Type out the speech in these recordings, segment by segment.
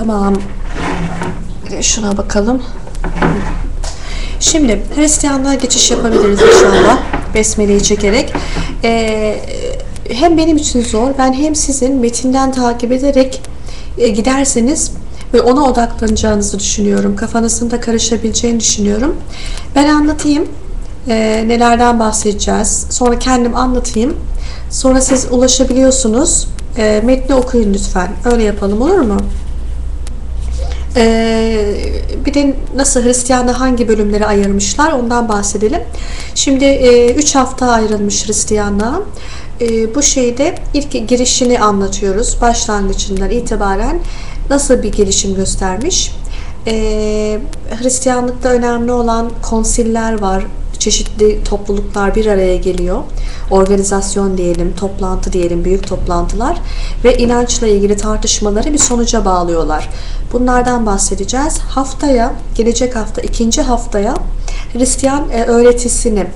Tamam. Şuna bakalım. Şimdi Hristiyanlığa geçiş yapabiliriz inşallah. Besmele'yi çekerek. Ee, hem benim için zor, ben hem sizin metinden takip ederek e, giderseniz ve ona odaklanacağınızı düşünüyorum. Kafanızın da karışabileceğini düşünüyorum. Ben anlatayım. e, nelerden bahsedeceğiz. Sonra kendim anlatayım. Sonra siz ulaşabiliyorsunuz. E, metni okuyun lütfen. Öyle yapalım olur mu? Ee, bir de nasıl Hristiyanlığı hangi bölümlere ayırmışlar ondan bahsedelim. Şimdi 3 hafta ayrılmış Hristiyanlığa. Ee, bu şeyde ilk girişini anlatıyoruz. Başlangıcından itibaren nasıl bir gelişim göstermiş. Ee, Hristiyanlıkta önemli olan konsiller var. Çeşitli topluluklar bir araya geliyor. Organizasyon diyelim, toplantı diyelim, büyük toplantılar ve inançla ilgili tartışmaları bir sonuca bağlıyorlar. Bunlardan bahsedeceğiz. Haftaya, gelecek hafta, ikinci haftaya Hristiyan e, öğretisini,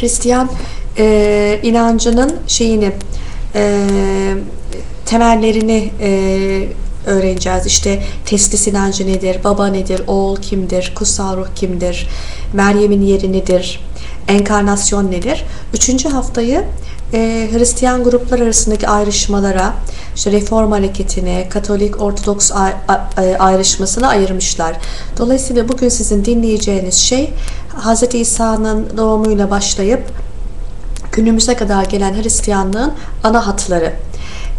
Hristiyan e, inancının şeyini, e, temellerini e, öğreneceğiz. İşte teslis inancı nedir, baba nedir, oğul kimdir, kutsal ruh kimdir, Meryem'in yeri nedir, enkarnasyon nedir? Üçüncü haftayı e, Hristiyan gruplar arasındaki ayrışmalara, işte Reform hareketine, Katolik, Ortodoks ay- ayrışmasına ayırmışlar. Dolayısıyla bugün sizin dinleyeceğiniz şey Hz. İsa'nın doğumuyla başlayıp günümüze kadar gelen Hristiyanlığın ana hatları.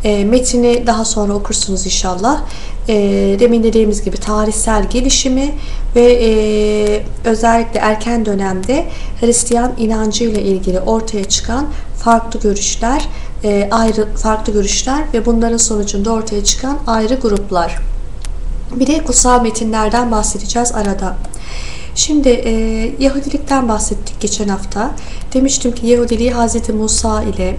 E, metini daha sonra okursunuz inşallah. E, demin dediğimiz gibi tarihsel gelişimi ve e, özellikle erken dönemde Hristiyan inancı ile ilgili ortaya çıkan farklı görüşler, e, ayrı farklı görüşler ve bunların sonucunda ortaya çıkan ayrı gruplar. Bir de kutsal metinlerden bahsedeceğiz arada. Şimdi e, Yahudilikten bahsettik geçen hafta. Demiştim ki Yahudiliği Hz. Musa ile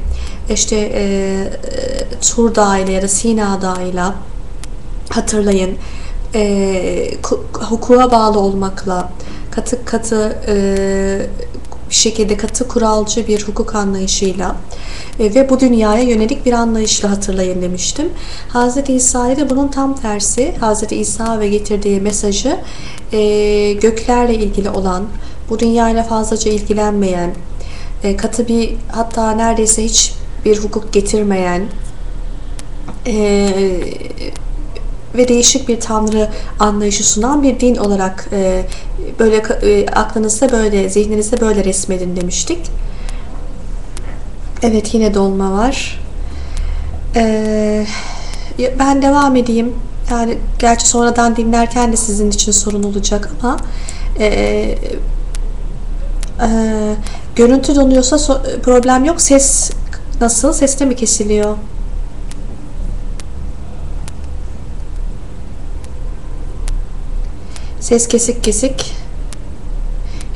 işte e, e, Tur Dağı ile ya da Sina Dağı ile hatırlayın e, hukuka bağlı olmakla katı katı e, bir şekilde katı kuralcı bir hukuk anlayışıyla e, ve bu dünyaya yönelik bir anlayışla hatırlayın demiştim. Hz. İsa'yı da bunun tam tersi Hz. İsa ve getirdiği mesajı e, göklerle ilgili olan, bu dünyayla fazlaca ilgilenmeyen, e, katı bir hatta neredeyse hiç bir hukuk getirmeyen e, ve değişik bir tanrı anlayışı sunan bir din olarak e, böyle e, aklınızda böyle, zihninizde böyle resmedin demiştik. Evet yine dolma var. E, ben devam edeyim. Yani gerçi sonradan dinlerken de sizin için sorun olacak ama e, e, görüntü donuyorsa so problem yok. Ses nasıl? Ses de mi kesiliyor? Ses kesik kesik.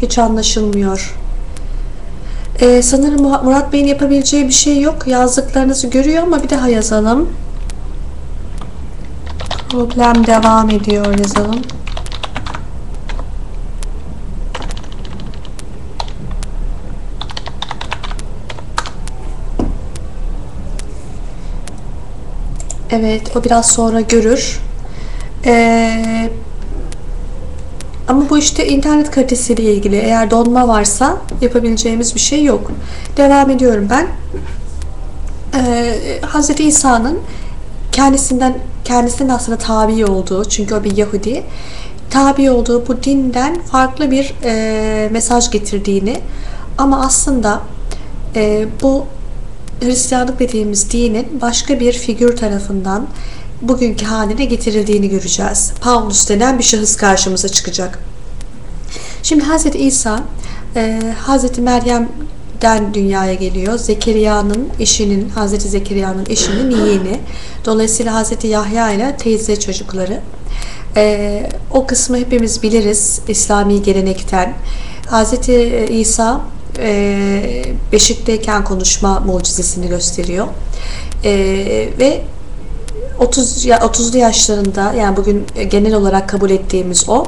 Hiç anlaşılmıyor. Ee, sanırım Murat Bey'in yapabileceği bir şey yok. Yazdıklarınızı görüyor ama bir daha yazalım. Problem devam ediyor yazalım. Evet, o biraz sonra görür. Ee, bu işte internet kalitesiyle ilgili. Eğer donma varsa yapabileceğimiz bir şey yok. Devam ediyorum ben. Ee, Hz. İsa'nın kendisinden kendisinin aslında tabi olduğu, çünkü o bir Yahudi, tabi olduğu bu dinden farklı bir e, mesaj getirdiğini ama aslında e, bu Hristiyanlık dediğimiz dinin başka bir figür tarafından bugünkü haline getirildiğini göreceğiz. Paulus denen bir şahıs karşımıza çıkacak. Şimdi Hz. İsa, e, Hz. Meryem'den dünyaya geliyor. Zekeriya'nın eşinin, Hz. Zekeriya'nın eşinin yeğeni. Dolayısıyla Hz. Yahya ile teyze çocukları. E, o kısmı hepimiz biliriz İslami gelenekten. Hz. İsa e, beşikteyken konuşma mucizesini gösteriyor. E, ve 30 ya 30'lu yaşlarında yani bugün genel olarak kabul ettiğimiz o.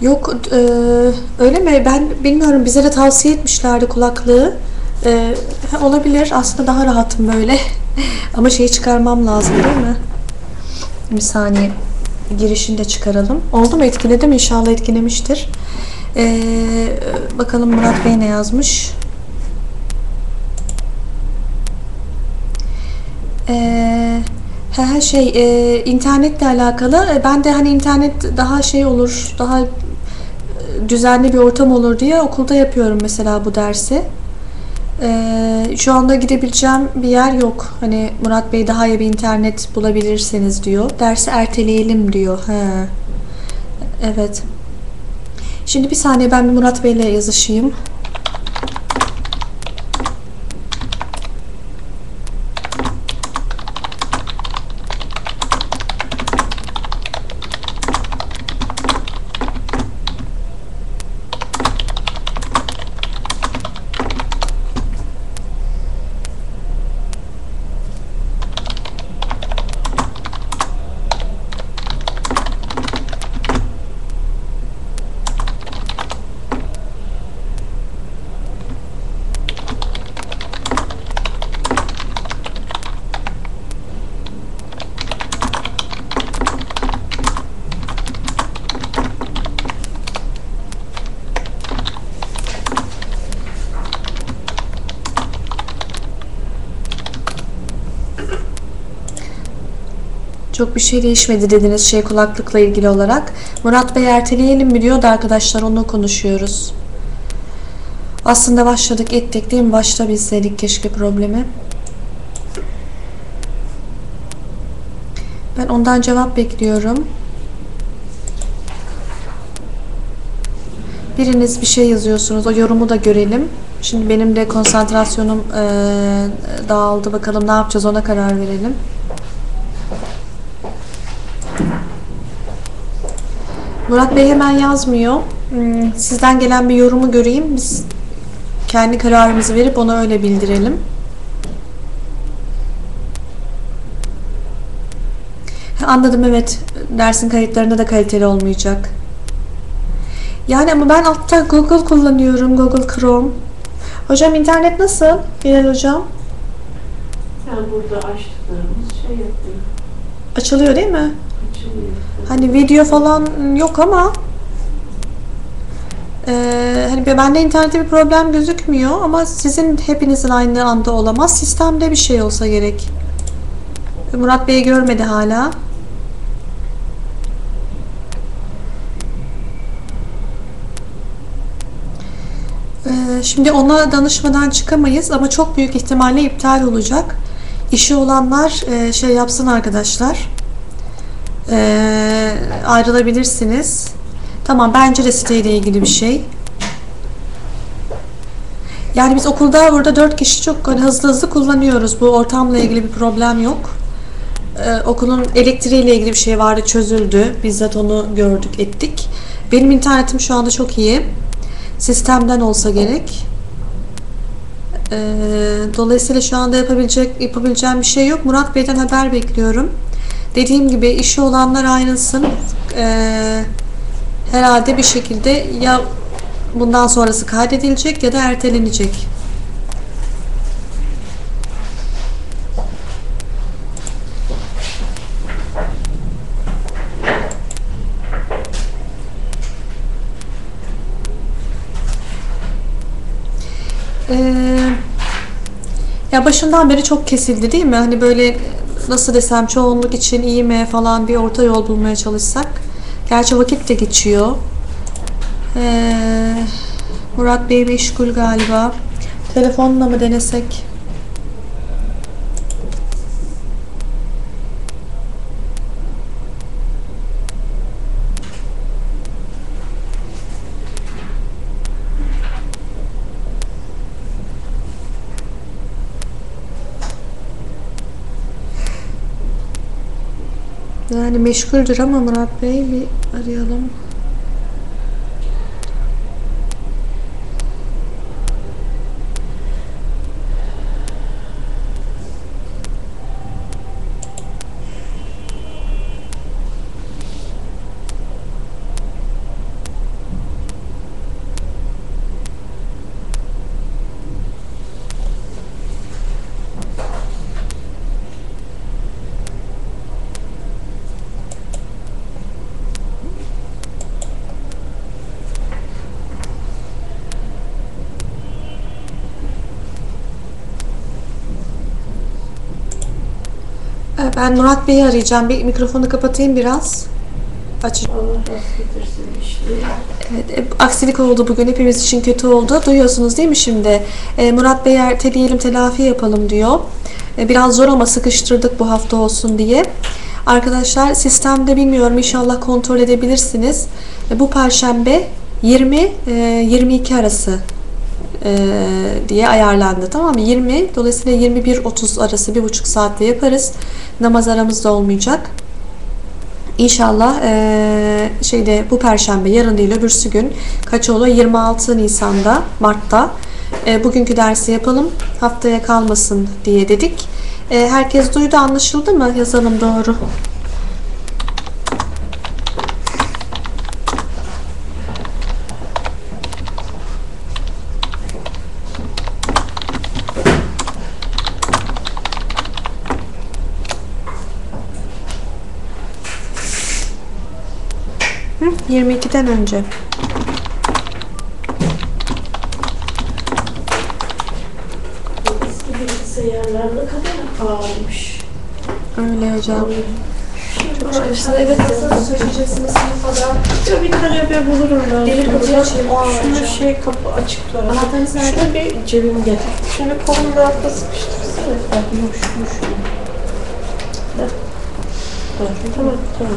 Yok e, öyle mi? Ben bilmiyorum. Bize de tavsiye etmişlerdi kulaklığı. Ee, olabilir. Aslında daha rahatım böyle. Ama şeyi çıkarmam lazım değil mi? Bir saniye. Girişini de çıkaralım. Oldu mu? Etkiledi mi? İnşallah etkilemiştir. Ee, bakalım Murat Bey ne yazmış? Ee, her şey e, internetle alakalı. E, Ben de hani internet daha şey olur, daha e, düzenli bir ortam olur diye okulda yapıyorum mesela bu dersi. Ee, şu anda gidebileceğim bir yer yok. Hani Murat Bey daha iyi bir internet bulabilirseniz diyor. Dersi erteleyelim diyor. He. Evet. Şimdi bir saniye ben bir Murat Bey'le yazışayım. Çok bir şey değişmedi dediniz şey kulaklıkla ilgili olarak. Murat Bey erteleyelim mi diyordu arkadaşlar onu konuşuyoruz. Aslında başladık ettik değil mi? Başta bilseydik keşke problemi. Ben ondan cevap bekliyorum. Biriniz bir şey yazıyorsunuz. O yorumu da görelim. Şimdi benim de konsantrasyonum eee, dağıldı. Bakalım ne yapacağız ona karar verelim. Murat Bey hemen yazmıyor. Hmm, Sizden gelen bir yorumu göreyim. Biz kendi kararımızı verip ona öyle bildirelim. Anladım evet. Dersin kayıtlarında da kaliteli olmayacak. Yani ama ben altta Google kullanıyorum. Google Chrome. Hocam internet nasıl? Bilal hocam. Sen burada açtıklarımız şey yapıyor, Açılıyor değil mi? Hani video falan yok ama eee hani bende internette bir problem gözükmüyor ama sizin hepinizin aynı anda olamaz. Sistemde bir şey olsa gerek. Murat Bey görmedi hala. Eee, Şimdi ona danışmadan çıkamayız ama çok büyük ihtimalle iptal olacak. İşi olanlar eee, şey yapsın arkadaşlar. Ee, ayrılabilirsiniz. Tamam bence de siteyle ilgili bir şey. Yani biz okulda burada dört kişi çok hani hızlı hızlı kullanıyoruz. Bu ortamla ilgili bir problem yok. Ee, okulun elektriğiyle ilgili bir şey vardı çözüldü. Bizzat onu gördük ettik. Benim internetim şu anda çok iyi. Sistemden olsa gerek. Ee, dolayısıyla şu anda yapabilecek yapabileceğim bir şey yok. Murat Bey'den haber bekliyorum. Dediğim gibi işi olanlar ayrılsın. Ee, herhalde bir şekilde ya bundan sonrası kaydedilecek ya da ertelenecek. Ee, ya başından beri çok kesildi değil mi? Hani böyle nasıl desem çoğunluk için iyi mi falan bir orta yol bulmaya çalışsak. Gerçi vakit de geçiyor. Ee, Murat Bey meşgul galiba. Telefonla mı denesek? Yani meşguldür ama Murat Bey bir arayalım. Ben Murat Bey'i arayacağım. Bir mikrofonu kapatayım biraz. Aç. Allah rast getirsin işte. Evet, e, aksilik oldu bugün. Hepimiz için kötü oldu. Duyuyorsunuz değil mi şimdi? E, Murat Bey erteleyelim, telafi yapalım diyor. E, biraz zor ama sıkıştırdık bu hafta olsun diye. Arkadaşlar sistemde bilmiyorum inşallah kontrol edebilirsiniz. E, bu perşembe 20 e, 22 arası diye ayarlandı tamam mı? 20 dolayısıyla 21-30 arası bir buçuk saatte yaparız. Namaz aramızda olmayacak. İnşallah eee, şeyde bu perşembe yarın değil öbürsü gün kaç oluyor 26 Nisan'da Mart'ta eee, bugünkü dersi yapalım haftaya kalmasın diye dedik. Eee, herkes duydu anlaşıldı mı yazalım doğru. 22'den önce. Bilgisayarlar ne kadar pahalıymış. Öyle hocam. Şimdi Evet söyleyeceksiniz sınıfada? Ya bir bulurum ben. Demir kapıyı açayım, Şunu şey kapı açık var. Anahtarınız nerede? Şunu bir cebim getir. Şunu kolunu rahatla sıkıştırsana. Bak yok şunu şunu. Tamam tamam.